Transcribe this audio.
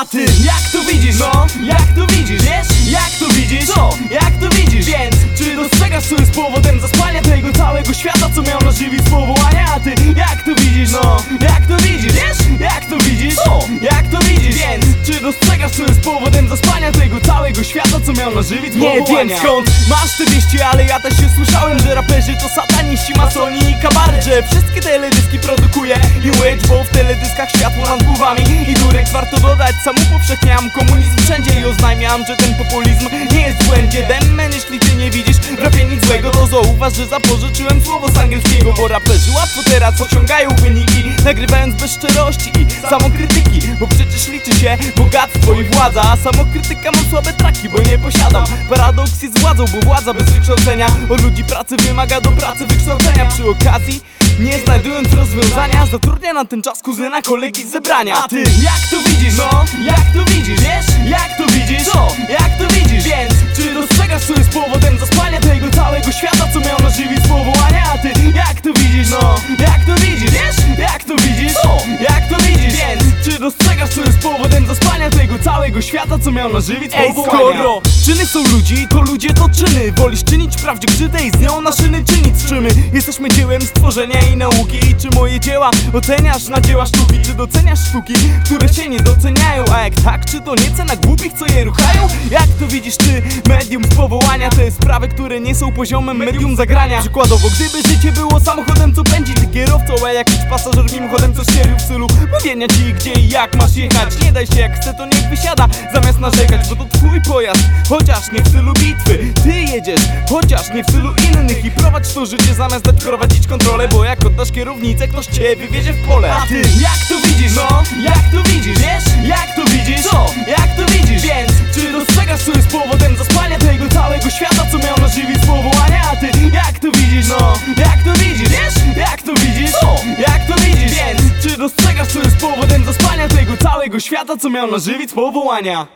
A ty, jak to widzisz? No, jak to widzisz? Wiesz, jak to widzisz? Co? Jak to widzisz? Więc, czy dostrzegasz, co jest powodem zaspania tego całego świata, co miał nażywić powołania? A ty, jak to widzisz? No, jak to widzisz? Wiesz, jak to widzisz? Co? Jak to widzisz? Więc, czy dostrzegasz, co jest powodem zaspania tego całego świata, co miał nażywić Nie wiem skąd? Masz te wieści, ale ja też się słyszałem, że raperzy to sataniści, masoni i kabaret Że wszystkie teledyski produkuje i łycz, bo w teledyskach światło nad głowami I durek warto dodać, sam upowszechniam komunizm wszędzie i oznajmiam, że ten populizm nie jest w błędzie. Demmen, jeśli ty nie widzisz rapie nic złego, to zauważ, że zapożyczyłem słowo z angielskiego Bo raperzy łatwo teraz osiągają wyniki, nagrywając bez szczerości samokrytyki Bo przecież liczy się bogactwo i władza, a samokrytyka mam słabe traki, bo nie posiadam Paradoks jest władzą, bo władza bez wykształcenia Od ludzi pracy wymaga do pracy wykształcenia Przy okazji, nie znajdując rozwiązania Zatrudnia na ten czas kuzyna kolegi z zebrania A ty, jak to widzisz? No, jak to widzisz? Wiesz, jak to widzisz? Powodem zaspania tego całego świata, co miał nażywić Ej, powołania? skoro czyny są ludzi, to ludzie to czyny Wolisz czynić wprawdzie krzywdę i z nią na szyny czynić czymy Jesteśmy dziełem stworzenia i nauki I czy moje dzieła oceniasz na dzieła sztuki? Czy doceniasz sztuki, które się nie doceniają? A jak tak, czy to nie cena głupich, co je ruchają? Jak to widzisz ty, medium z powołania To jest sprawy, które nie są poziomem medium zagrania Przykładowo, gdyby życie było samochodem, co pędzi ty kierowcą A jakiś pasażer mimochodem co ścierił w stylu Mówienia ci gdzie i jak masz jechać. Nie daj się jak chce, to niech wysiada Zamiast narzekać, bo to twój pojazd. Chociaż nie w stylu bitwy Ty jedziesz, chociaż nie w stylu innych. I prowadź to życie zamiast dać prowadzić kontrolę Bo jak oddasz kierownicę, ktoś cię wywiezie w pole. A ty, jak to widzisz? No, jak dostrzegasz, co jest powodem zaspania tego całego świata, co miał nażywić powołania?